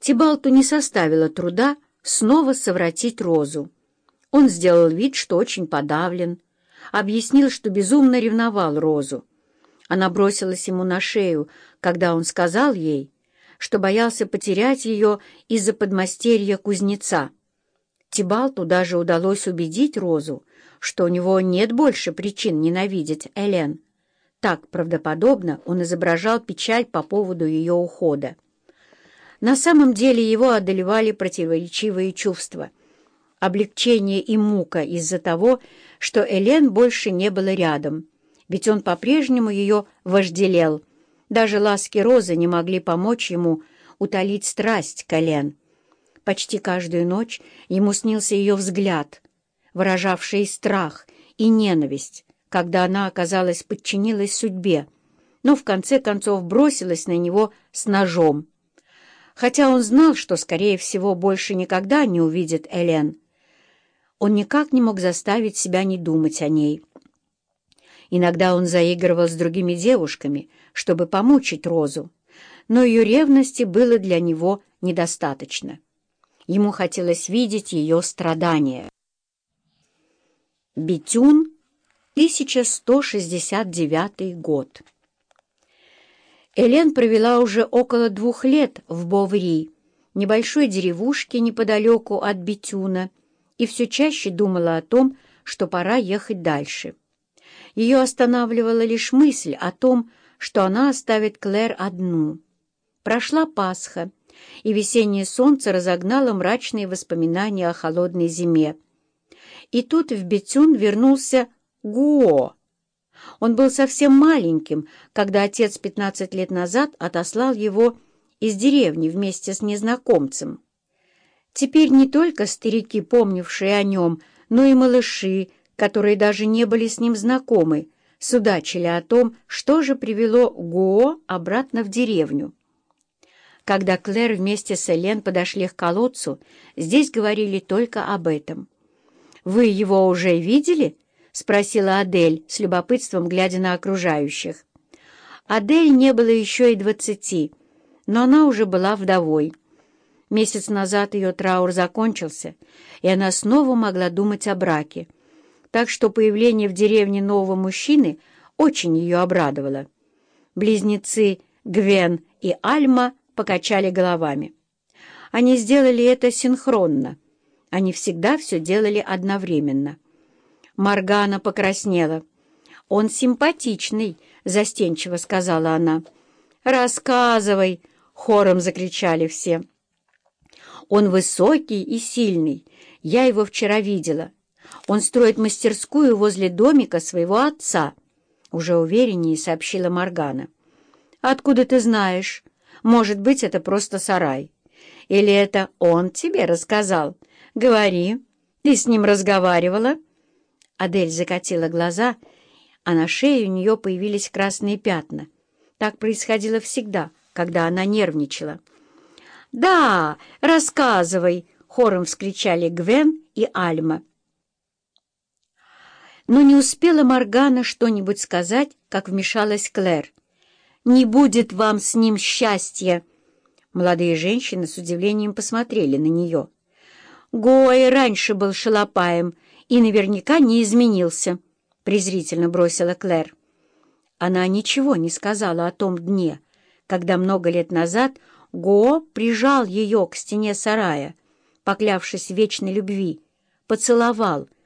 Тибалту не составило труда снова совратить Розу. Он сделал вид, что очень подавлен, объяснил, что безумно ревновал Розу. Она бросилась ему на шею, когда он сказал ей, что боялся потерять ее из-за подмастерья кузнеца. Тибалту даже удалось убедить Розу, что у него нет больше причин ненавидеть Элен. Так правдоподобно он изображал печаль по поводу ее ухода. На самом деле его одолевали противоречивые чувства. Облегчение и мука из-за того, что Элен больше не было рядом, ведь он по-прежнему ее вожделел. Даже ласки Розы не могли помочь ему утолить страсть к Элен. Почти каждую ночь ему снился ее взгляд, выражавший страх и ненависть, когда она, оказалась подчинилась судьбе, но в конце концов бросилась на него с ножом. Хотя он знал, что, скорее всего, больше никогда не увидит Элен, он никак не мог заставить себя не думать о ней. Иногда он заигрывал с другими девушками, чтобы помучить Розу, но ее ревности было для него недостаточно. Ему хотелось видеть ее страдания. Бетюн, 1169 год. Элен провела уже около двух лет в Боври, небольшой деревушке неподалеку от Бетюна, и все чаще думала о том, что пора ехать дальше. Ее останавливала лишь мысль о том, что она оставит Клэр одну. Прошла Пасха, и весеннее солнце разогнало мрачные воспоминания о холодной зиме. И тут в Бетюн вернулся Гуо. Он был совсем маленьким, когда отец 15 лет назад отослал его из деревни вместе с незнакомцем. Теперь не только старики, помнившие о нем, но и малыши, которые даже не были с ним знакомы, судачили о том, что же привело Гуо обратно в деревню. Когда Клэр вместе с Элен подошли к колодцу, здесь говорили только об этом. «Вы его уже видели?» — спросила Адель, с любопытством глядя на окружающих. Адель не было еще и двадцати, но она уже была вдовой. Месяц назад ее траур закончился, и она снова могла думать о браке. Так что появление в деревне нового мужчины очень ее обрадовало. Близнецы Гвен и Альма покачали головами. Они сделали это синхронно. Они всегда все делали одновременно. Маргана покраснела. «Он симпатичный», — застенчиво сказала она. «Рассказывай!» — хором закричали все. «Он высокий и сильный. Я его вчера видела. Он строит мастерскую возле домика своего отца», — уже увереннее сообщила Маргана. «Откуда ты знаешь?» Может быть, это просто сарай. Или это он тебе рассказал? Говори. Ты с ним разговаривала?» Адель закатила глаза, а на шее у нее появились красные пятна. Так происходило всегда, когда она нервничала. «Да, рассказывай!» — хором вскричали Гвен и Альма. Но не успела Моргана что-нибудь сказать, как вмешалась Клэр не будет вам с ним счастья!» Молодые женщины с удивлением посмотрели на нее. «Гой раньше был шалопаем и наверняка не изменился», — презрительно бросила Клэр. Она ничего не сказала о том дне, когда много лет назад Го прижал ее к стене сарая, поклявшись вечной любви, поцеловал —